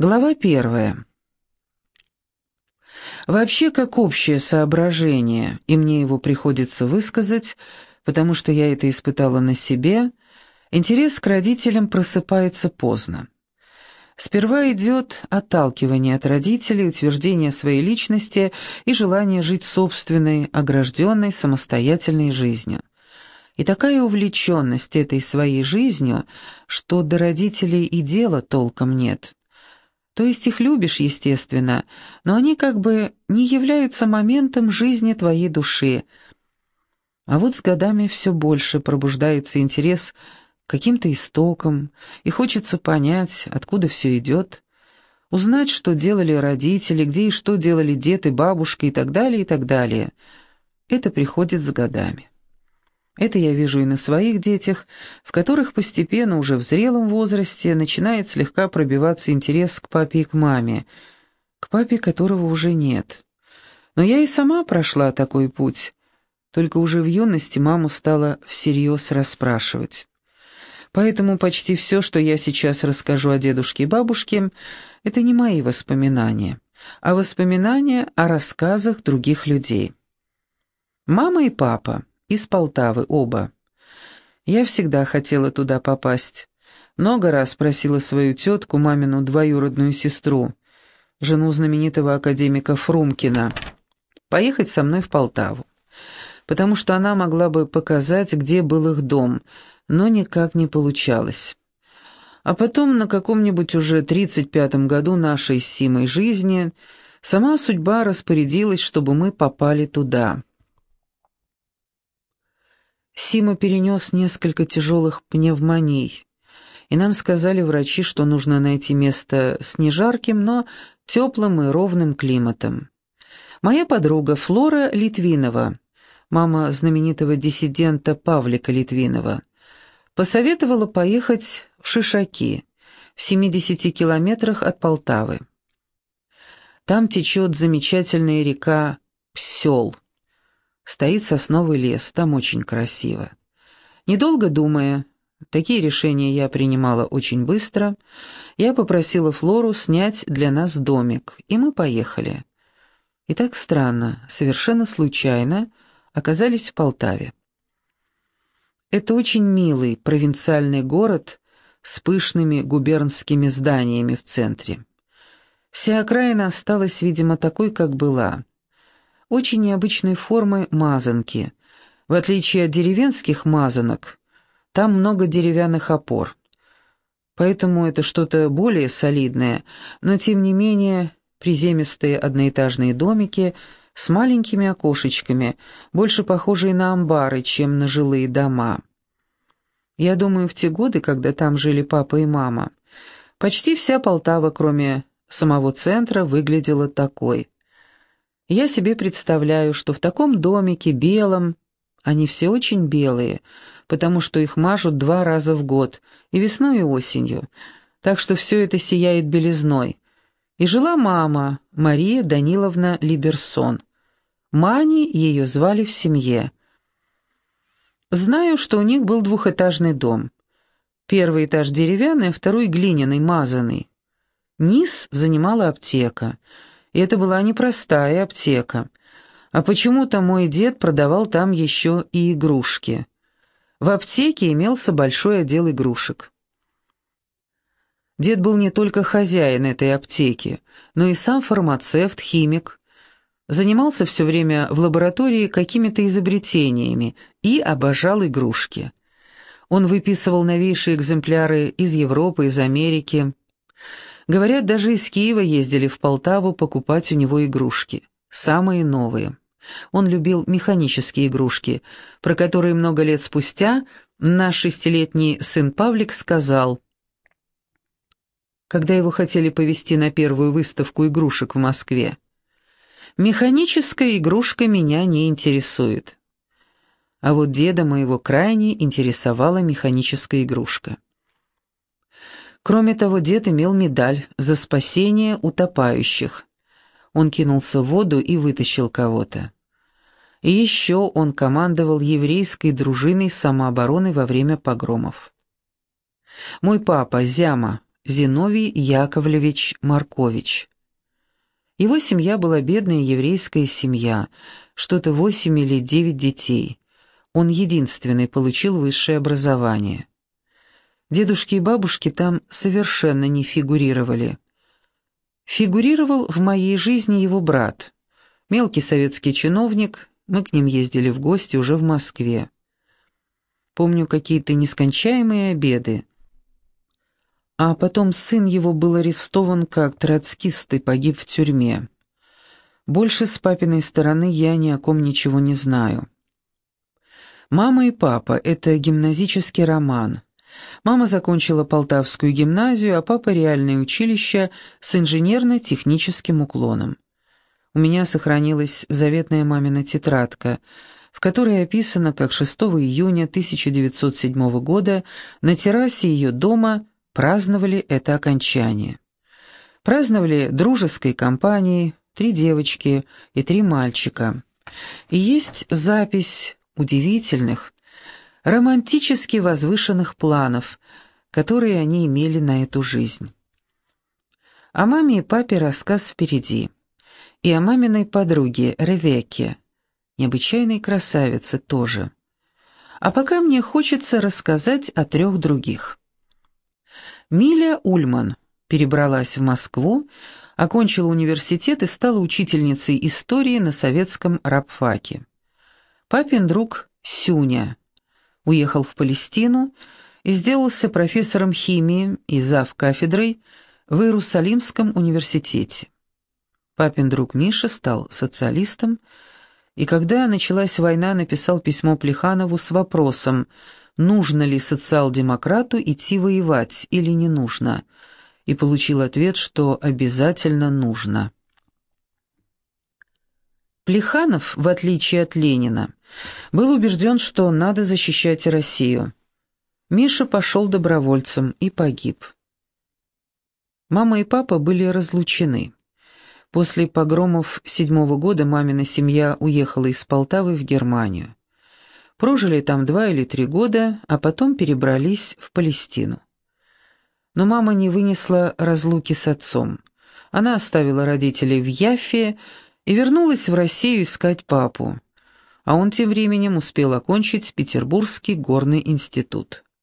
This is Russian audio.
Глава первая. Вообще, как общее соображение, и мне его приходится высказать, потому что я это испытала на себе, интерес к родителям просыпается поздно. Сперва идет отталкивание от родителей, утверждение своей личности и желание жить собственной, огражденной, самостоятельной жизнью. И такая увлеченность этой своей жизнью, что до родителей и дела толком нет. То есть их любишь, естественно, но они как бы не являются моментом жизни твоей души. А вот с годами все больше пробуждается интерес к каким-то истокам, и хочется понять, откуда все идет, узнать, что делали родители, где и что делали дед и бабушка и так далее, и так далее. Это приходит с годами. Это я вижу и на своих детях, в которых постепенно, уже в зрелом возрасте, начинает слегка пробиваться интерес к папе и к маме, к папе, которого уже нет. Но я и сама прошла такой путь, только уже в юности маму стала всерьез расспрашивать. Поэтому почти все, что я сейчас расскажу о дедушке и бабушке, это не мои воспоминания, а воспоминания о рассказах других людей. Мама и папа — из Полтавы оба. Я всегда хотела туда попасть. Много раз просила свою тетку, мамину двоюродную сестру, жену знаменитого академика Фрумкина, поехать со мной в Полтаву, потому что она могла бы показать, где был их дом, но никак не получалось. А потом на каком-нибудь уже тридцать пятом году нашей Симой жизни сама судьба распорядилась, чтобы мы попали туда. Сима перенес несколько тяжелых пневмоний, и нам сказали врачи, что нужно найти место с не жарким, но теплым и ровным климатом. Моя подруга Флора Литвинова, мама знаменитого диссидента Павлика Литвинова, посоветовала поехать в Шишаки, в 70 километрах от Полтавы. Там течет замечательная река Псел – Стоит сосновый лес, там очень красиво. Недолго думая, такие решения я принимала очень быстро, я попросила Флору снять для нас домик, и мы поехали. И так странно, совершенно случайно оказались в Полтаве. Это очень милый провинциальный город с пышными губернскими зданиями в центре. Вся окраина осталась, видимо, такой, как была очень необычной формы мазанки. В отличие от деревенских мазанок, там много деревянных опор. Поэтому это что-то более солидное, но тем не менее приземистые одноэтажные домики с маленькими окошечками, больше похожие на амбары, чем на жилые дома. Я думаю, в те годы, когда там жили папа и мама, почти вся Полтава, кроме самого центра, выглядела такой. Я себе представляю, что в таком домике, белом, они все очень белые, потому что их мажут два раза в год, и весной, и осенью, так что все это сияет белизной. И жила мама, Мария Даниловна Либерсон. Мани ее звали в семье. Знаю, что у них был двухэтажный дом. Первый этаж деревянный, а второй глиняный, мазанный. Низ занимала аптека — и это была непростая аптека. А почему-то мой дед продавал там еще и игрушки. В аптеке имелся большой отдел игрушек. Дед был не только хозяин этой аптеки, но и сам фармацевт, химик. Занимался все время в лаборатории какими-то изобретениями и обожал игрушки. Он выписывал новейшие экземпляры из Европы, из Америки. Говорят, даже из Киева ездили в Полтаву покупать у него игрушки. Самые новые. Он любил механические игрушки, про которые много лет спустя наш шестилетний сын Павлик сказал, когда его хотели повезти на первую выставку игрушек в Москве. «Механическая игрушка меня не интересует». А вот деда моего крайне интересовала механическая игрушка. Кроме того, дед имел медаль за спасение утопающих. Он кинулся в воду и вытащил кого-то. И еще он командовал еврейской дружиной самообороны во время погромов. Мой папа, Зяма, Зиновий Яковлевич Маркович. Его семья была бедная еврейская семья, что-то восемь или девять детей. Он единственный получил высшее образование. Дедушки и бабушки там совершенно не фигурировали. Фигурировал в моей жизни его брат, мелкий советский чиновник, мы к ним ездили в гости уже в Москве. Помню какие-то нескончаемые обеды. А потом сын его был арестован как троцкист и погиб в тюрьме. Больше с папиной стороны я ни о ком ничего не знаю. «Мама и папа» — это гимназический роман. Мама закончила Полтавскую гимназию, а папа — реальное училище с инженерно-техническим уклоном. У меня сохранилась заветная мамина тетрадка, в которой описано, как 6 июня 1907 года на террасе ее дома праздновали это окончание. Праздновали дружеской компанией, три девочки и три мальчика. И есть запись удивительных, романтически возвышенных планов, которые они имели на эту жизнь. О маме и папе рассказ впереди и о маминой подруге Ревекке, необычайной красавице тоже. А пока мне хочется рассказать о трех других. Миля Ульман перебралась в Москву, окончила университет и стала учительницей истории на советском рабфаке. Папин друг Сюня уехал в Палестину и сделался профессором химии и зав. кафедрой в Иерусалимском университете. Папин друг Миша стал социалистом, и когда началась война, написал письмо Плеханову с вопросом, нужно ли социал-демократу идти воевать или не нужно, и получил ответ, что обязательно нужно. Плеханов, в отличие от Ленина, был убежден, что надо защищать Россию. Миша пошел добровольцем и погиб. Мама и папа были разлучены. После погромов седьмого года мамина семья уехала из Полтавы в Германию. Прожили там два или три года, а потом перебрались в Палестину. Но мама не вынесла разлуки с отцом. Она оставила родителей в Яффе и вернулась в Россию искать папу. А он тем временем успел окончить Петербургский горный институт.